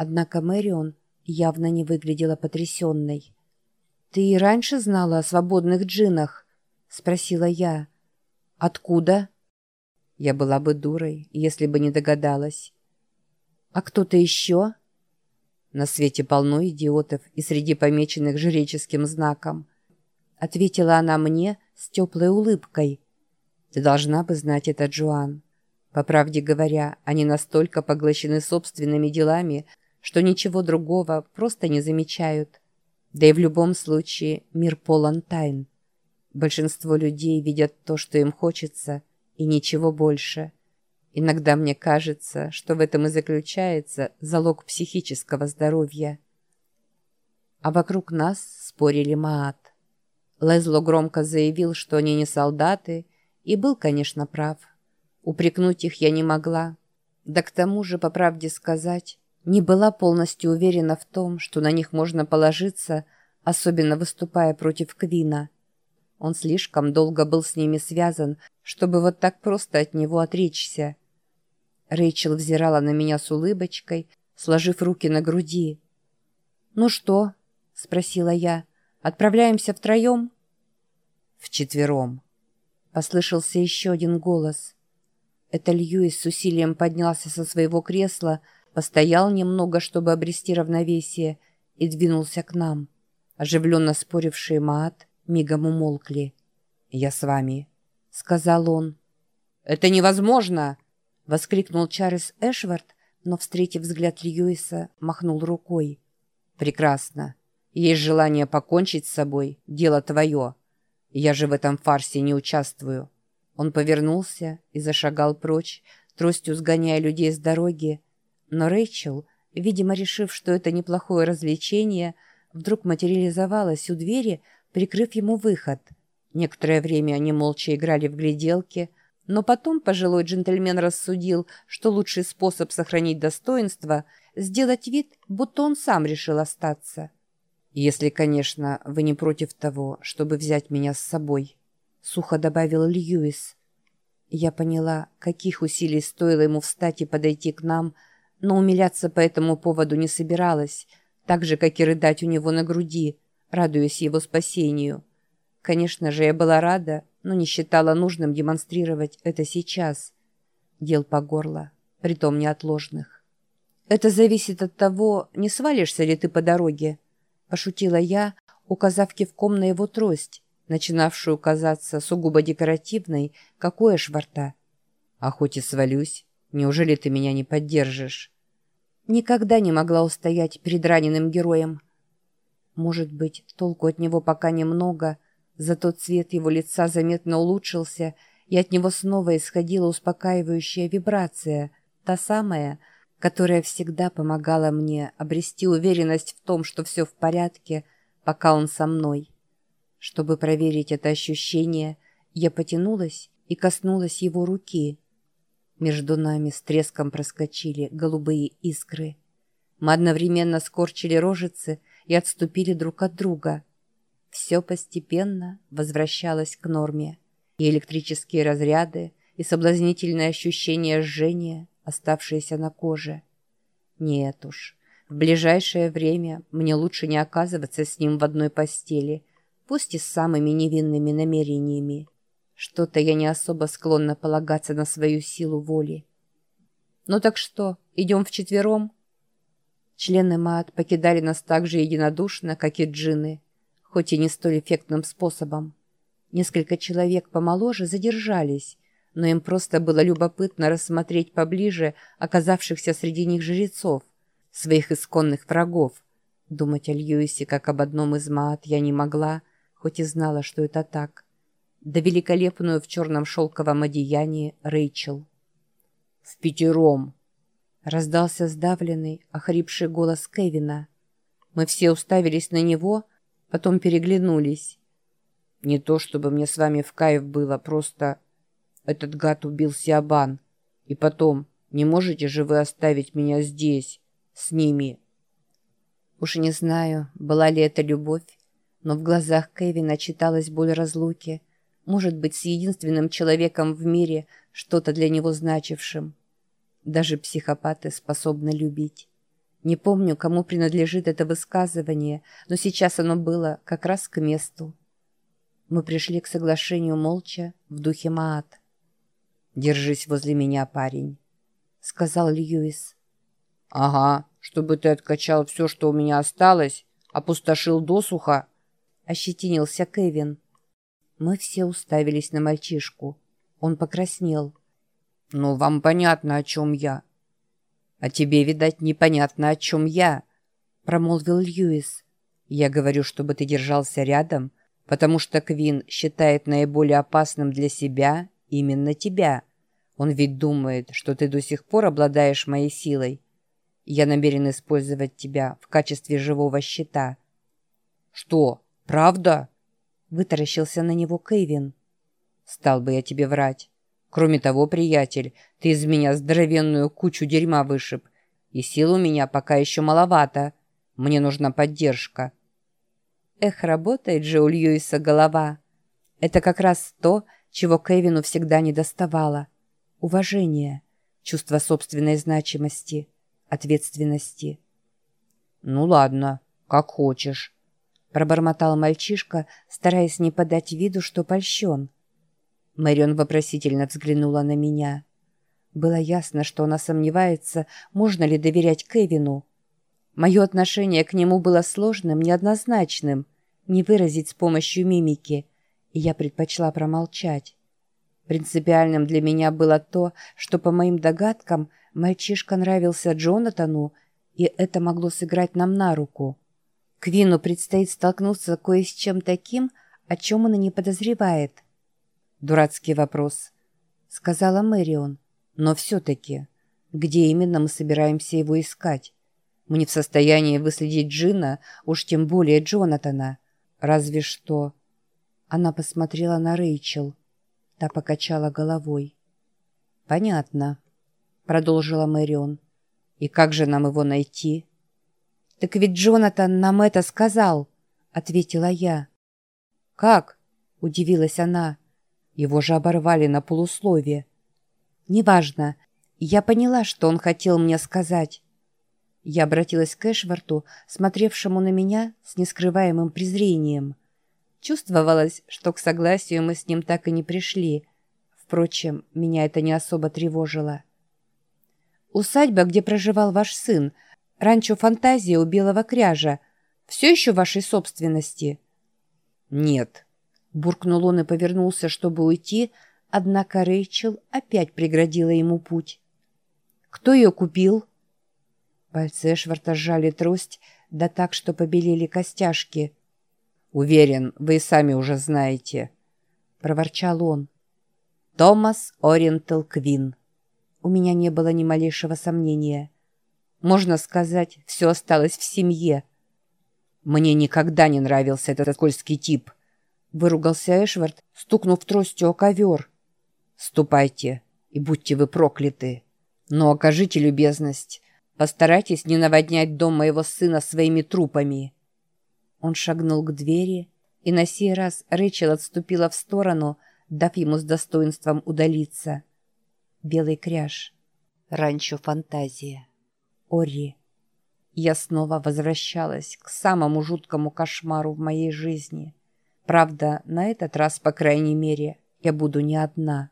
Однако Мэрион явно не выглядела потрясенной. «Ты и раньше знала о свободных джинах?» — спросила я. «Откуда?» Я была бы дурой, если бы не догадалась. «А кто-то еще?» На свете полно идиотов и среди помеченных жреческим знаком. Ответила она мне с теплой улыбкой. Ты должна бы знать это, Джоан. По правде говоря, они настолько поглощены собственными делами, что ничего другого просто не замечают. Да и в любом случае мир полон тайн. Большинство людей видят то, что им хочется, и ничего больше – Иногда мне кажется, что в этом и заключается залог психического здоровья. А вокруг нас спорили Маат. Лезло громко заявил, что они не солдаты, и был, конечно, прав. Упрекнуть их я не могла. Да к тому же, по правде сказать, не была полностью уверена в том, что на них можно положиться, особенно выступая против Квина. Он слишком долго был с ними связан, чтобы вот так просто от него отречься. Рэйчел взирала на меня с улыбочкой, сложив руки на груди. «Ну что?» — спросила я. «Отправляемся втроем?» «Вчетвером», — послышался еще один голос. Это Льюис с усилием поднялся со своего кресла, постоял немного, чтобы обрести равновесие, и двинулся к нам. Оживленно спорившие Маат мигом умолкли. «Я с вами», — сказал он. «Это невозможно!» Воскликнул Чарльз Эшвард, но, встретив взгляд Льюиса, махнул рукой. «Прекрасно. Есть желание покончить с собой. Дело твое. Я же в этом фарсе не участвую». Он повернулся и зашагал прочь, тростью сгоняя людей с дороги. Но Рэйчел, видимо, решив, что это неплохое развлечение, вдруг материализовалась у двери, прикрыв ему выход. Некоторое время они молча играли в гляделки, но потом пожилой джентльмен рассудил, что лучший способ сохранить достоинство – сделать вид, будто он сам решил остаться. «Если, конечно, вы не против того, чтобы взять меня с собой», – сухо добавил Льюис. Я поняла, каких усилий стоило ему встать и подойти к нам, но умиляться по этому поводу не собиралась, так же, как и рыдать у него на груди, радуясь его спасению. Конечно же, я была рада, но не считала нужным демонстрировать это сейчас. Дел по горло, притом неотложных. «Это зависит от того, не свалишься ли ты по дороге», — пошутила я, указав кивком на его трость, начинавшую казаться сугубо декоративной, как у Эшварта. «А хоть и свалюсь, неужели ты меня не поддержишь?» Никогда не могла устоять перед раненым героем. Может быть, толку от него пока немного — Зато цвет его лица заметно улучшился, и от него снова исходила успокаивающая вибрация, та самая, которая всегда помогала мне обрести уверенность в том, что все в порядке, пока он со мной. Чтобы проверить это ощущение, я потянулась и коснулась его руки. Между нами с треском проскочили голубые искры. Мы одновременно скорчили рожицы и отступили друг от друга — все постепенно возвращалось к норме. И электрические разряды, и соблазнительное ощущение жжения, оставшееся на коже. Нет уж, в ближайшее время мне лучше не оказываться с ним в одной постели, пусть и с самыми невинными намерениями. Что-то я не особо склонна полагаться на свою силу воли. «Ну так что, идем вчетвером?» Члены МААТ покидали нас так же единодушно, как и джины – хоть и не столь эффектным способом. Несколько человек помоложе задержались, но им просто было любопытно рассмотреть поближе оказавшихся среди них жрецов, своих исконных врагов. Думать о Льюисе как об одном из маат я не могла, хоть и знала, что это так. Да великолепную в черном шелковом одеянии Рэйчел. «В пятером!» — раздался сдавленный, охрипший голос Кевина. Мы все уставились на него — потом переглянулись. Не то, чтобы мне с вами в кайф было, просто... Этот гад убил Сиабан. И потом, не можете же вы оставить меня здесь, с ними?» Уж не знаю, была ли это любовь, но в глазах Кевина читалась боль разлуки, может быть, с единственным человеком в мире, что-то для него значившим. Даже психопаты способны любить. Не помню, кому принадлежит это высказывание, но сейчас оно было как раз к месту. Мы пришли к соглашению молча, в духе Маат. «Держись возле меня, парень», — сказал Льюис. «Ага, чтобы ты откачал все, что у меня осталось, опустошил досуха», — ощетинился Кевин. Мы все уставились на мальчишку. Он покраснел. «Ну, вам понятно, о чем я». «А тебе, видать, непонятно, о чем я», — промолвил Льюис. «Я говорю, чтобы ты держался рядом, потому что Квин считает наиболее опасным для себя именно тебя. Он ведь думает, что ты до сих пор обладаешь моей силой. Я намерен использовать тебя в качестве живого щита». «Что, правда?» — вытаращился на него Кевин. «Стал бы я тебе врать». Кроме того, приятель, ты из меня здоровенную кучу дерьма вышиб, и сил у меня пока еще маловато. Мне нужна поддержка». Эх, работает же у Льюиса голова. Это как раз то, чего Кевину всегда не доставало. Уважение, чувство собственной значимости, ответственности. «Ну ладно, как хочешь», — пробормотал мальчишка, стараясь не подать виду, что польщен. Мэрион вопросительно взглянула на меня. Было ясно, что она сомневается, можно ли доверять Кевину. Мое отношение к нему было сложным, неоднозначным, не выразить с помощью мимики, и я предпочла промолчать. Принципиальным для меня было то, что, по моим догадкам, мальчишка нравился Джонатану, и это могло сыграть нам на руку. Квину предстоит столкнуться кое с чем таким, о чем он и не подозревает — «Дурацкий вопрос», — сказала Мэрион. «Но все-таки, где именно мы собираемся его искать? Мы не в состоянии выследить Джина, уж тем более Джонатана. Разве что...» Она посмотрела на Рэйчел. Та покачала головой. «Понятно», — продолжила Мэрион. «И как же нам его найти?» «Так ведь Джонатан нам это сказал», — ответила я. «Как?» — удивилась она. Его же оборвали на полусловие. «Неважно. Я поняла, что он хотел мне сказать». Я обратилась к Эшварту, смотревшему на меня с нескрываемым презрением. Чувствовалось, что к согласию мы с ним так и не пришли. Впрочем, меня это не особо тревожило. «Усадьба, где проживал ваш сын, ранчо «Фантазия» у Белого Кряжа, все еще вашей собственности?» «Нет», Буркнул он и повернулся, чтобы уйти, однако Рэйчел опять преградила ему путь. «Кто ее купил?» Пальцы Эшварта сжали трость, да так, что побелели костяшки. «Уверен, вы и сами уже знаете», — проворчал он. «Томас Ориентал Квин». У меня не было ни малейшего сомнения. Можно сказать, все осталось в семье. Мне никогда не нравился этот скользкий тип —— выругался Эшвард, стукнув тростью о ковер. «Ступайте, и будьте вы прокляты. Но окажите любезность. Постарайтесь не наводнять дом моего сына своими трупами». Он шагнул к двери, и на сей раз Рэйчел отступила в сторону, дав ему с достоинством удалиться. Белый кряж. Ранчо фантазия. Ори. Я снова возвращалась к самому жуткому кошмару в моей жизни — Правда, на этот раз, по крайней мере, я буду не одна.